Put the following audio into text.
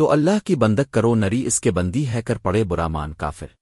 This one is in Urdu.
تو اللہ کی بندک کرو، نری اس کے بندی ہے، کر پڑے برا مان کافر۔